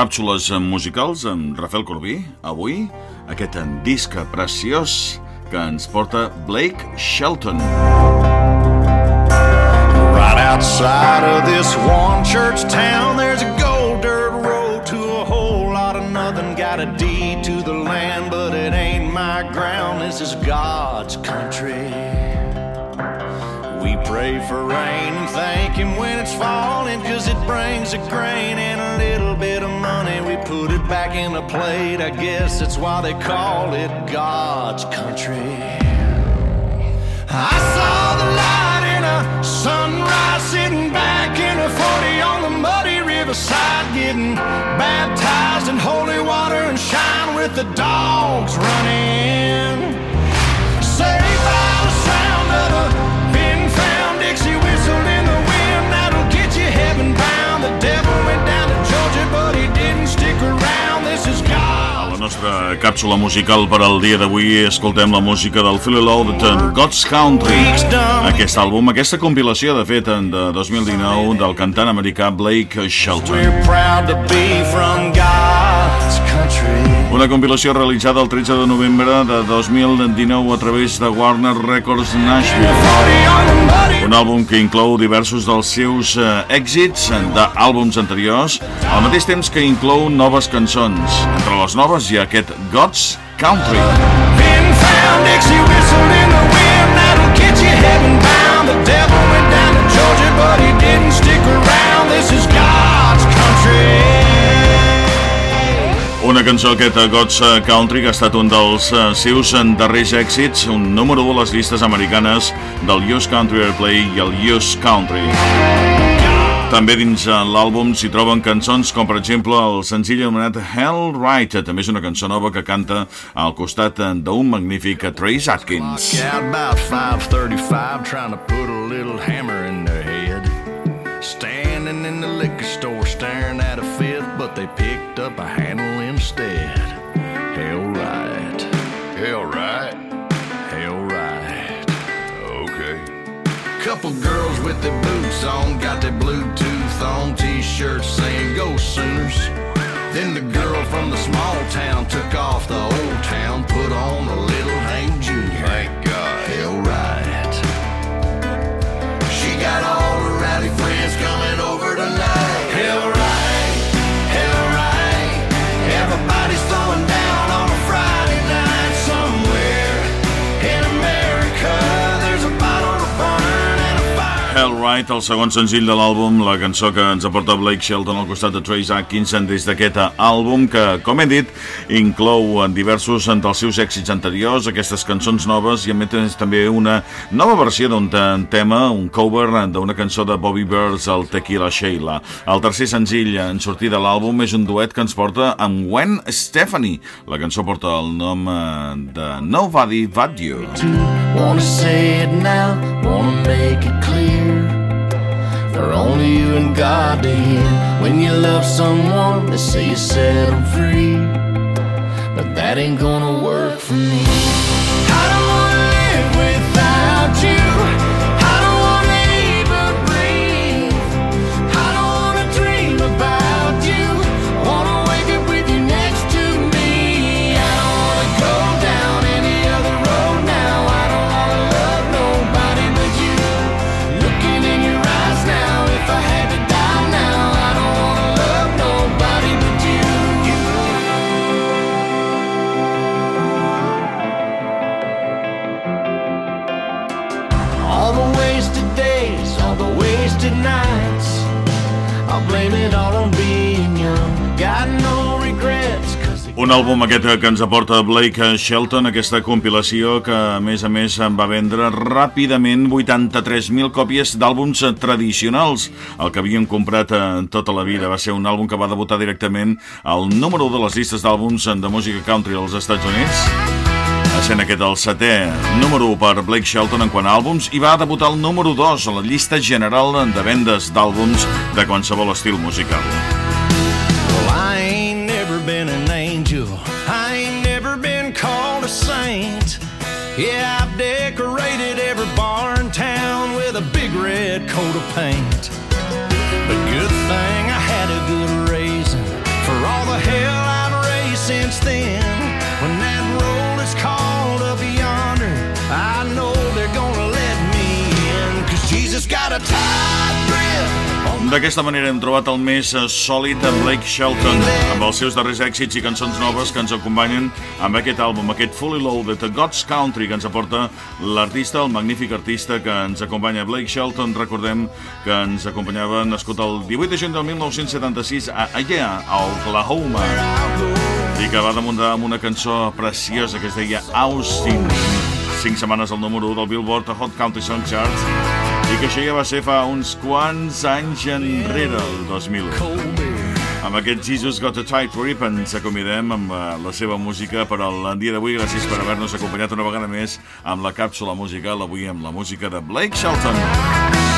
càpsules musicals amb Rafael Corbí. Avui, aquest disc preciós que ens porta Blake Shelton. Right outside of this one church town, there's a gold dirt road to a whole lot of nothing. Got a deed to the land, but it ain't my ground. This is God's country. Pray for rain and thank Him when it's falling, cause it brings a grain and a little bit of money. We put it back in the plate, I guess that's why they call it God's country. I saw the light in a sunrise sitting back in a 40 on the muddy riverside, getting baptized in holy water and shine with the dogs running. Nostra càpsula musical per al dia d'avui escoltem la música del Philly Loaded en God's Country. Aquest àlbum, aquesta compilació, de fet, de 2019, del cantant americà Blake Shelton. We're proud to be from God's country. Una compilació realitzada el 13 de novembre de 2019 a través de Warner Records Nashville. 40 on the muddy Un àlbum que inclou diversos dels seus eh, èxits d'àlbums anteriors, al mateix temps que inclou noves cançons. Entre les noves hi ha aquest God's Country. Pin found Dixie whistled in the wind that'll get you heaven bound. Cançó aquest eh, God's Country que ha estat un dels eh, seus eh, darrers èxits, un número 1 a les llistes americanes del Use Country Airplay i el Use Country. També dins eh, l'àlbum s'hi troben cançons com per exemple el senzill anomenat Hell Right, també és una cançó nova que canta al costat eh, d'un magnífic Trace Atkins. Out about 5:35, trying to put a little hammer in. Standing in picked up a handle instead. Hell right. Hell right. Hell right. Okay. Couple girls with their boots on, got their Bluetooth on, t-shirts saying "Go Sooners." Then the girl from the small a fire. Hell Right, el segon senzill de l'àlbum, la cançó que ens aporta Blake Shelton al costat de Trace Atkinson des d'aquest àlbum que, com he dit, inclou en diversos dels seus èxits anteriors, aquestes cançons noves i a més també una nova versió d'un te- tema, un cover d'una cançó de Bobby Birds, el Tequila Sheila. El tercer senzill en sortir de l'àlbum és un duet que ens porta amb Gwen Stefani. La cançó porta el nom eh, de Nobody But You. Wanna say it now, wanna make it clear. God to hear. When you love someone, they say you set them free. But that ain't gonna work for me. All on being young. Got no regrets, Un àlbum aquest que ens aporta Blake Shelton, aquesta compilació que a més a més en va vendre ràpidament 83.000 còpies d'àlbums tradicionals. El que havien comprat en tota la vida va ser un àlbum que va debutar directament al número 1 de les llistes d'àlbums de música country als Estats Units sent aquest el setè número 1 per Blake Shelton en quant a àlbums i va debutar el número 2 a la llista general de vendes d'àlbums de qualsevol estil musical. Well, I ain't never been an angel. I ain't never been called a saint. Yeah, I've decorated every bar in town with a big red coat of paint. D'aquesta manera hem trobat el més eh, sòlid en Blake Shelton, amb els seus darrers èxits i cançons noves que ens acompanyen amb aquest àlbum, aquest Fully Loaded, God's Country, que ens aporta l'artista, el magnífic artista que ens acompanya, Blake Shelton, recordem que ens acompanyava nascut el 18 de juny del 1976 a Allà, a Oklahoma, i que va damuntar amb una cançó preciosa que es deia Austin, cinc setmanes al número 1 del Billboard Hot Country Song Charts, i que això ja va ser fa uns quants anys enrere, el 2000. Amb aquest Jesus Got a Tight Grip ens acomiadem amb eh, la seva música per al dia d'avui. Gràcies per haver-nos acompanyat una vegada més amb la càpsula musical, avui amb la música de Blake Shelton.